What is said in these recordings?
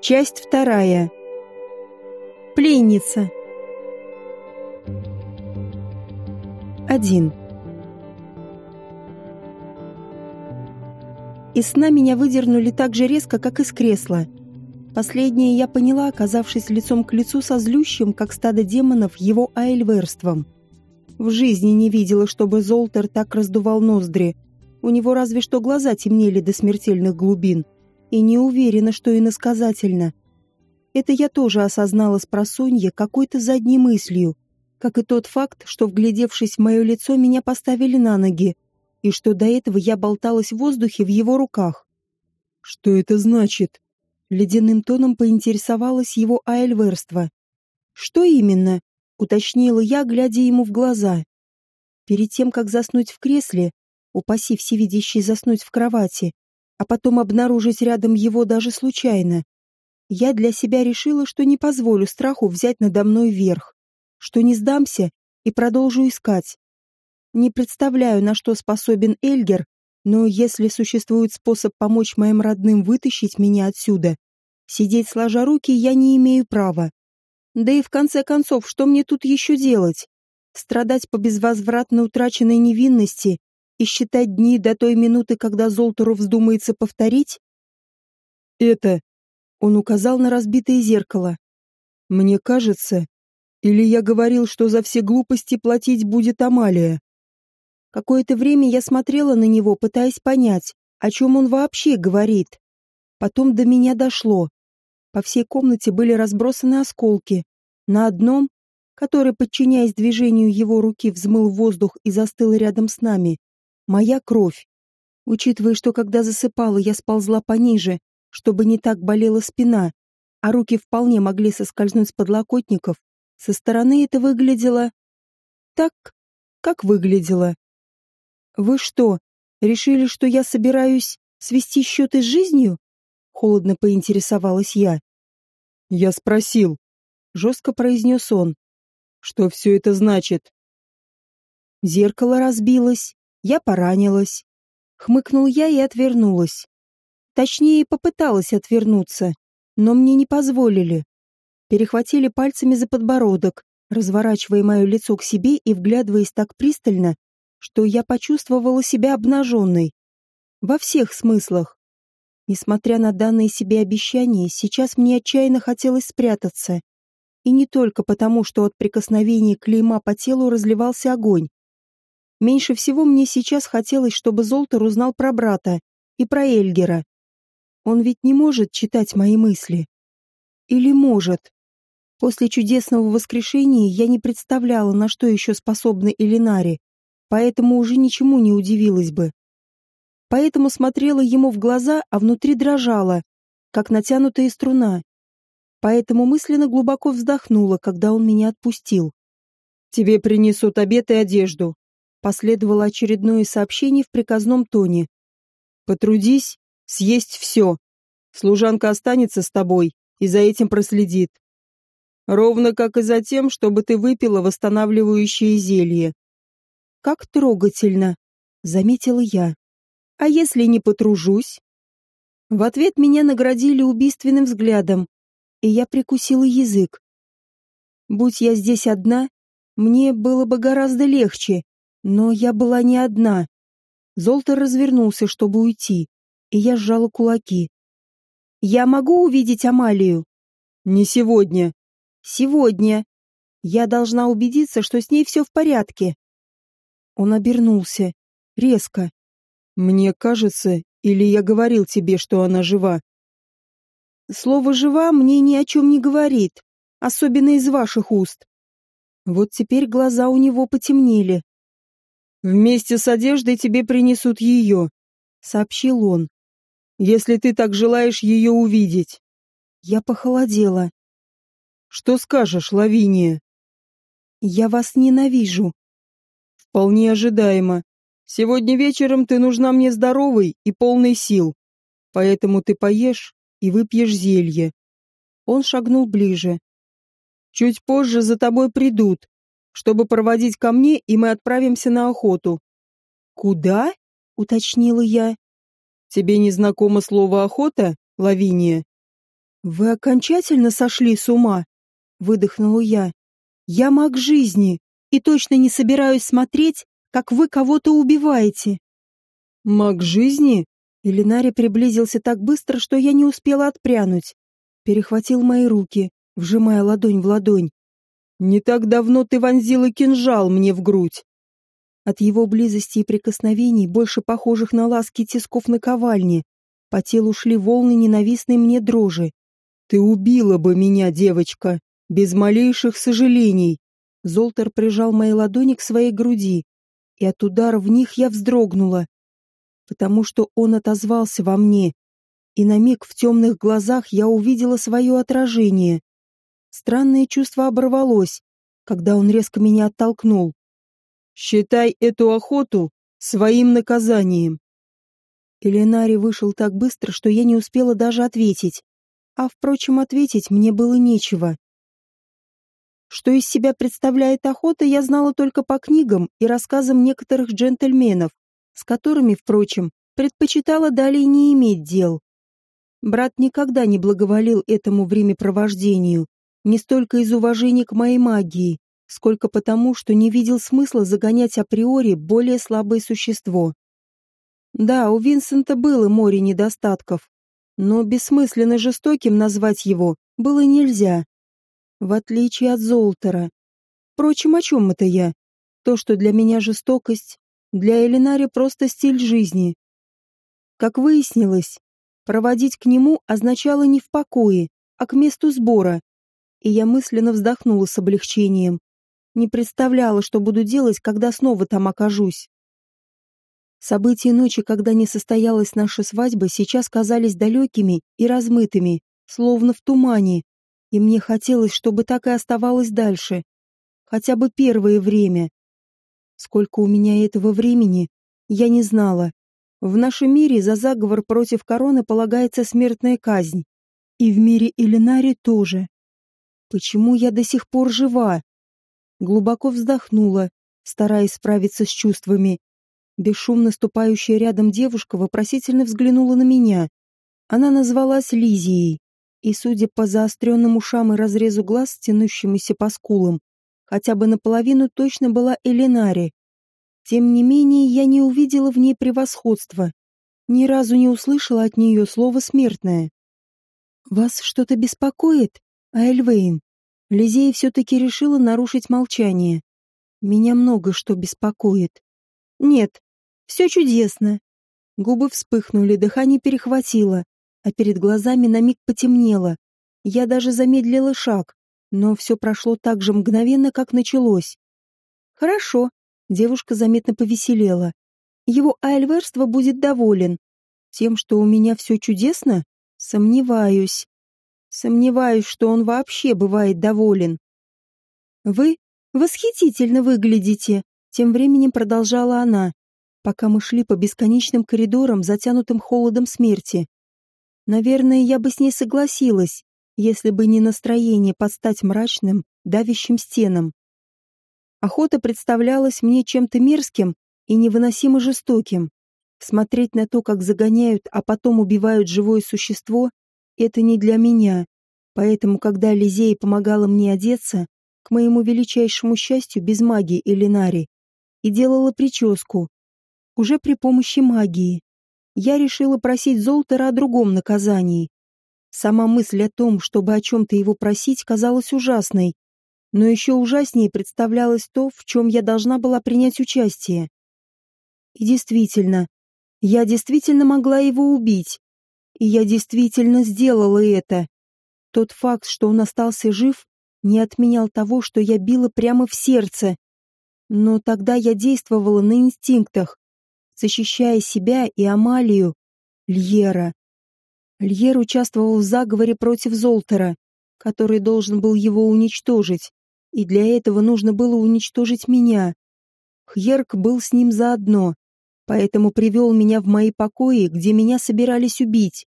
Часть вторая. Пленница. Один. Из сна меня выдернули так же резко, как из кресла. Последнее я поняла, оказавшись лицом к лицу со злющим, как стадо демонов, его айльверством. В жизни не видела, чтобы Золтер так раздувал ноздри. У него разве что глаза темнели до смертельных глубин. И не уверена, что иносказательно. Это я тоже осознала с просонья какой-то задней мыслью, как и тот факт, что, вглядевшись в мое лицо, меня поставили на ноги, и что до этого я болталась в воздухе в его руках. «Что это значит?» Ледяным тоном поинтересовалась его айльверство. «Что именно?» — уточнила я, глядя ему в глаза. Перед тем, как заснуть в кресле, упаси всевидящий заснуть в кровати, а потом обнаружить рядом его даже случайно, я для себя решила, что не позволю страху взять надо мной верх, что не сдамся и продолжу искать. Не представляю, на что способен Эльгер, но если существует способ помочь моим родным вытащить меня отсюда, сидеть сложа руки я не имею права. Да и в конце концов, что мне тут еще делать? Страдать по безвозвратно утраченной невинности и считать дни до той минуты, когда Золтеру вздумается повторить? Это... Он указал на разбитое зеркало. Мне кажется, или я говорил, что за все глупости платить будет Амалия? Какое-то время я смотрела на него, пытаясь понять, о чем он вообще говорит. Потом до меня дошло. По всей комнате были разбросаны осколки. На одном, который, подчиняясь движению его руки, взмыл воздух и застыл рядом с нами, моя кровь. Учитывая, что когда засыпала, я сползла пониже, чтобы не так болела спина, а руки вполне могли соскользнуть с подлокотников, со стороны это выглядело так, как выглядело. «Вы что, решили, что я собираюсь свести счеты с жизнью?» Холодно поинтересовалась я. «Я спросил», — жестко произнес он. «Что все это значит?» Зеркало разбилось, я поранилась. Хмыкнул я и отвернулась. Точнее, попыталась отвернуться, но мне не позволили. Перехватили пальцами за подбородок, разворачивая мое лицо к себе и вглядываясь так пристально, что я почувствовала себя обнаженной. Во всех смыслах. Несмотря на данные себе обещания, сейчас мне отчаянно хотелось спрятаться. И не только потому, что от прикосновения клейма по телу разливался огонь. Меньше всего мне сейчас хотелось, чтобы Золтер узнал про брата и про Эльгера. Он ведь не может читать мои мысли. Или может? После чудесного воскрешения я не представляла, на что еще способна Элинари поэтому уже ничему не удивилась бы. Поэтому смотрела ему в глаза, а внутри дрожала, как натянутая струна. Поэтому мысленно глубоко вздохнула, когда он меня отпустил. «Тебе принесут обед и одежду», — последовало очередное сообщение в приказном тоне. «Потрудись съесть все. Служанка останется с тобой и за этим проследит. Ровно как и за тем, чтобы ты выпила восстанавливающее зелье. Как трогательно, заметила я. А если не потружусь? В ответ меня наградили убийственным взглядом, и я прикусила язык. Будь я здесь одна, мне было бы гораздо легче, но я была не одна. Золтер развернулся, чтобы уйти, и я сжала кулаки. «Я могу увидеть Амалию?» «Не сегодня». «Сегодня. Я должна убедиться, что с ней все в порядке». Он обернулся. Резко. «Мне кажется, или я говорил тебе, что она жива?» «Слово «жива» мне ни о чем не говорит, особенно из ваших уст». Вот теперь глаза у него потемнели. «Вместе с одеждой тебе принесут ее», — сообщил он. «Если ты так желаешь ее увидеть». Я похолодела. «Что скажешь, Лавиния?» «Я вас ненавижу», Вполне ожидаемо. Сегодня вечером ты нужна мне здоровой и полной сил. Поэтому ты поешь и выпьешь зелье. Он шагнул ближе. Чуть позже за тобой придут, чтобы проводить ко мне, и мы отправимся на охоту. Куда? уточнила я. Тебе не знакомо слово охота, Лавиния? Вы окончательно сошли с ума? Выдохнула я. Я маг жизни и точно не собираюсь смотреть, как вы кого-то убиваете. Маг жизни? Иллинари приблизился так быстро, что я не успела отпрянуть. Перехватил мои руки, вжимая ладонь в ладонь. Не так давно ты вонзила кинжал мне в грудь. От его близости и прикосновений, больше похожих на ласки тисков на ковальне, по телу шли волны ненавистной мне дрожи. Ты убила бы меня, девочка, без малейших сожалений. Золтер прижал мои ладони к своей груди, и от удара в них я вздрогнула, потому что он отозвался во мне, и на миг в темных глазах я увидела свое отражение. Странное чувство оборвалось, когда он резко меня оттолкнул. «Считай эту охоту своим наказанием». Эленари вышел так быстро, что я не успела даже ответить. А, впрочем, ответить мне было нечего. Что из себя представляет охота, я знала только по книгам и рассказам некоторых джентльменов, с которыми, впрочем, предпочитала далее не иметь дел. Брат никогда не благоволил этому времяпровождению, не столько из уважения к моей магии, сколько потому, что не видел смысла загонять априори более слабое существо. Да, у Винсента было море недостатков, но бессмысленно жестоким назвать его было нельзя в отличие от Золтера. Впрочем, о чем это я? То, что для меня жестокость, для Элинари просто стиль жизни. Как выяснилось, проводить к нему означало не в покое, а к месту сбора. И я мысленно вздохнула с облегчением. Не представляла, что буду делать, когда снова там окажусь. События ночи, когда не состоялась наша свадьба, сейчас казались далекими и размытыми, словно в тумане, и мне хотелось, чтобы так и оставалось дальше. Хотя бы первое время. Сколько у меня этого времени, я не знала. В нашем мире за заговор против короны полагается смертная казнь. И в мире Элинари тоже. Почему я до сих пор жива? Глубоко вздохнула, стараясь справиться с чувствами. Бесшумно ступающая рядом девушка вопросительно взглянула на меня. Она назвалась Лизией и, судя по заостренным ушам и разрезу глаз, тянущемуся по скулам, хотя бы наполовину точно была Элинари. Тем не менее, я не увидела в ней превосходства. Ни разу не услышала от нее слова «смертное». «Вас что-то беспокоит, Айльвейн?» Лизея все-таки решила нарушить молчание. «Меня много что беспокоит». «Нет, все чудесно». Губы вспыхнули, дыхание перехватило а перед глазами на миг потемнело. Я даже замедлила шаг, но все прошло так же мгновенно, как началось. «Хорошо», — девушка заметно повеселела. «Его айльверство будет доволен. Тем, что у меня все чудесно? Сомневаюсь. Сомневаюсь, что он вообще бывает доволен». «Вы восхитительно выглядите», — тем временем продолжала она, пока мы шли по бесконечным коридорам, затянутым холодом смерти. Наверное, я бы с ней согласилась, если бы не настроение подстать мрачным, давящим стенам. Охота представлялась мне чем-то мерзким и невыносимо жестоким. Смотреть на то, как загоняют, а потом убивают живое существо, это не для меня. Поэтому, когда Лизея помогала мне одеться, к моему величайшему счастью, без магии Элинари, и делала прическу, уже при помощи магии, я решила просить Золтера о другом наказании. Сама мысль о том, чтобы о чем-то его просить, казалась ужасной. Но еще ужаснее представлялось то, в чем я должна была принять участие. И действительно, я действительно могла его убить. И я действительно сделала это. Тот факт, что он остался жив, не отменял того, что я била прямо в сердце. Но тогда я действовала на инстинктах, защищая себя и Амалию, Льера. Льер участвовал в заговоре против Золтера, который должен был его уничтожить, и для этого нужно было уничтожить меня. Хьерк был с ним заодно, поэтому привел меня в мои покои, где меня собирались убить.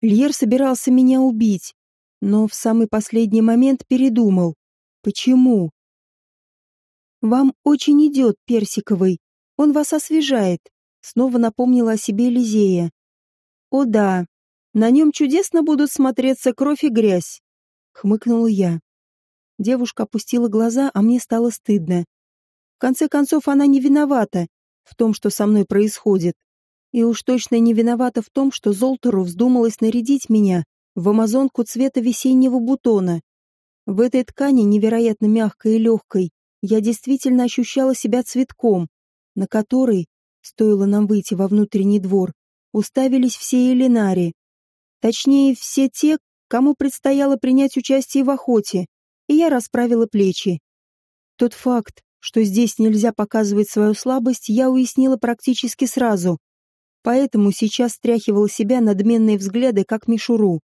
Льер собирался меня убить, но в самый последний момент передумал. Почему? «Вам очень идет, Персиковый», он вас освежает», — снова напомнила о себе Лизея. «О да, На нем чудесно будут смотреться кровь и грязь. Хмыкнула я. Девушка опустила глаза, а мне стало стыдно. В конце концов, она не виновата в том, что со мной происходит. И уж точно не виновата в том, что Золтеру вздумалось нарядить меня в амазонку цвета весеннего бутона. В этой ткани, невероятно мягкой и легкой, я действительно ощущала себя цветком, на который, стоило нам выйти во внутренний двор, уставились все элинари. Точнее, все те, кому предстояло принять участие в охоте, и я расправила плечи. Тот факт, что здесь нельзя показывать свою слабость, я уяснила практически сразу. Поэтому сейчас стряхивала себя надменные взгляды, как мишуру.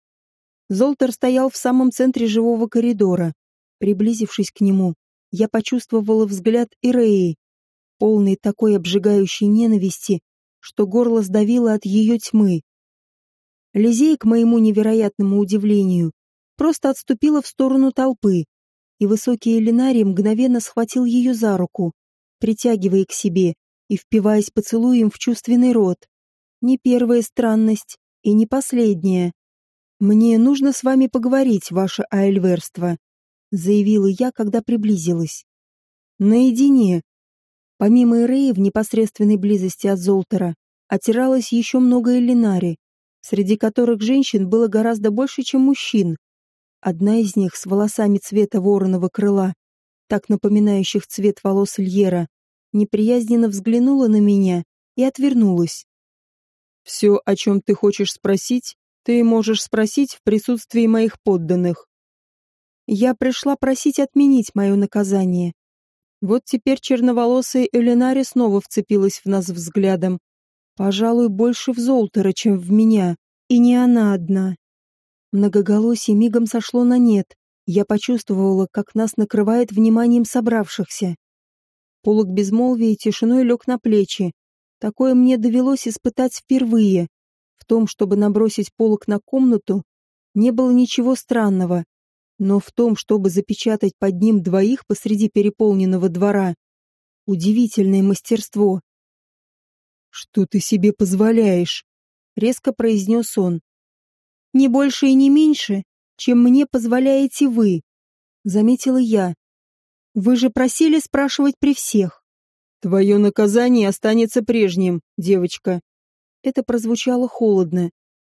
Золтер стоял в самом центре живого коридора. Приблизившись к нему, я почувствовала взгляд Иреи, полный такой обжигающей ненависти, что горло сдавило от ее тьмы. Лизей, к моему невероятному удивлению, просто отступила в сторону толпы, и высокий Элинарий мгновенно схватил ее за руку, притягивая к себе и впиваясь поцелуем в чувственный рот. Не первая странность и не последняя. «Мне нужно с вами поговорить, ваше айльверство», — заявила я, когда приблизилась. «Наедине». Помимо Эреи в непосредственной близости от Золтера, отиралось еще много Элинари, среди которых женщин было гораздо больше, чем мужчин. Одна из них с волосами цвета вороного крыла, так напоминающих цвет волос Льера, неприязненно взглянула на меня и отвернулась. «Все, о чем ты хочешь спросить, ты можешь спросить в присутствии моих подданных. Я пришла просить отменить мое наказание. Вот теперь черноволосая Элинари снова вцепилась в нас взглядом. Пожалуй, больше в Золтера, чем в меня. И не она одна. Многоголосие мигом сошло на нет. Я почувствовала, как нас накрывает вниманием собравшихся. Полок безмолвия тишиной лег на плечи. Такое мне довелось испытать впервые. В том, чтобы набросить полок на комнату, не было ничего странного. Но в том, чтобы запечатать под ним двоих посреди переполненного двора, удивительное мастерство. «Что ты себе позволяешь?» — резко произнес он. «Не больше и не меньше, чем мне позволяете вы», — заметила я. «Вы же просили спрашивать при всех». «Твое наказание останется прежним, девочка». Это прозвучало холодно.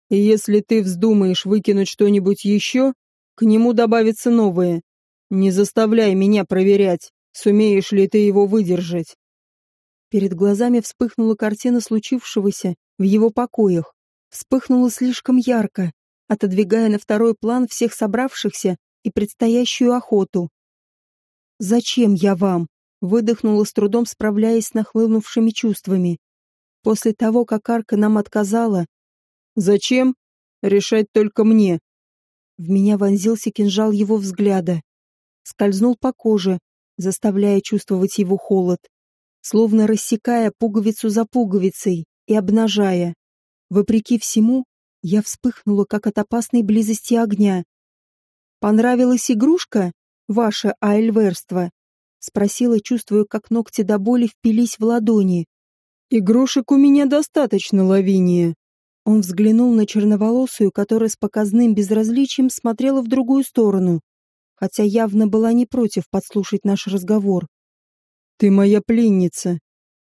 «И если ты вздумаешь выкинуть что-нибудь еще, к нему добавится новое. Не заставляй меня проверять, сумеешь ли ты его выдержать. Перед глазами вспыхнула картина случившегося в его покоях. Вспыхнула слишком ярко, отодвигая на второй план всех собравшихся и предстоящую охоту. «Зачем я вам?» — выдохнула с трудом, справляясь с нахлынувшими чувствами. После того, как Арка нам отказала... «Зачем? Решать только мне», в меня вонзился кинжал его взгляда. Скользнул по коже, заставляя чувствовать его холод, словно рассекая пуговицу за пуговицей и обнажая. Вопреки всему, я вспыхнула, как от опасной близости огня. «Понравилась игрушка, ваше айльверство?» — спросила, чувствуя, как ногти до боли впились в ладони. «Игрушек у меня достаточно, Лавиния», он взглянул на черноволосую, которая с показным безразличием смотрела в другую сторону, хотя явно была не против подслушать наш разговор. «Ты моя пленница!»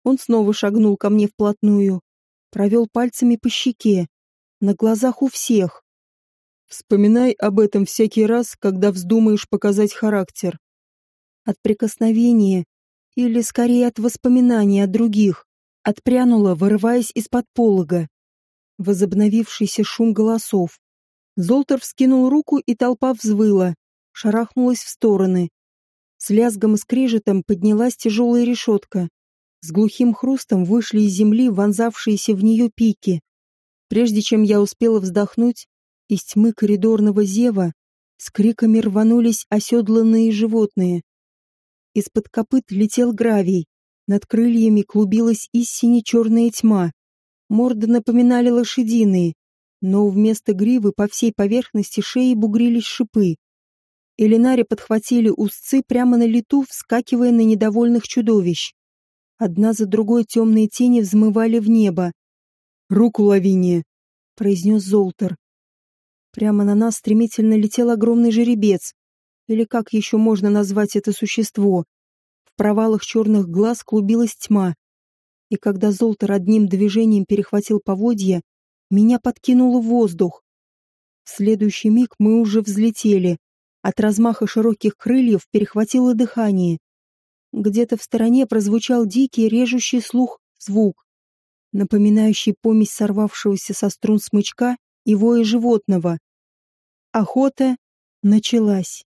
Он снова шагнул ко мне вплотную, провел пальцами по щеке, на глазах у всех. «Вспоминай об этом всякий раз, когда вздумаешь показать характер». От прикосновения, или скорее от воспоминаний о других, отпрянула, вырываясь из-под полога возобновившийся шум голосов. Золтер вскинул руку, и толпа взвыла, шарахнулась в стороны. С лязгом и скрежетом поднялась тяжелая решетка. С глухим хрустом вышли из земли вонзавшиеся в нее пики. Прежде чем я успела вздохнуть, из тьмы коридорного зева с криками рванулись оседланные животные. Из-под копыт летел гравий, над крыльями клубилась истине черная тьма. Морды напоминали лошадиные, но вместо гривы по всей поверхности шеи бугрились шипы. Элинари подхватили узцы прямо на лету, вскакивая на недовольных чудовищ. Одна за другой темные тени взмывали в небо. «Руку Лавиния!» — произнес Золтер, Прямо на нас стремительно летел огромный жеребец. Или как еще можно назвать это существо? В провалах черных глаз клубилась тьма. И когда Золтер одним движением перехватил поводья, меня подкинуло в воздух. В следующий миг мы уже взлетели. От размаха широких крыльев перехватило дыхание. Где-то в стороне прозвучал дикий, режущий слух звук, напоминающий помесь сорвавшегося со струн смычка и воя животного. Охота началась.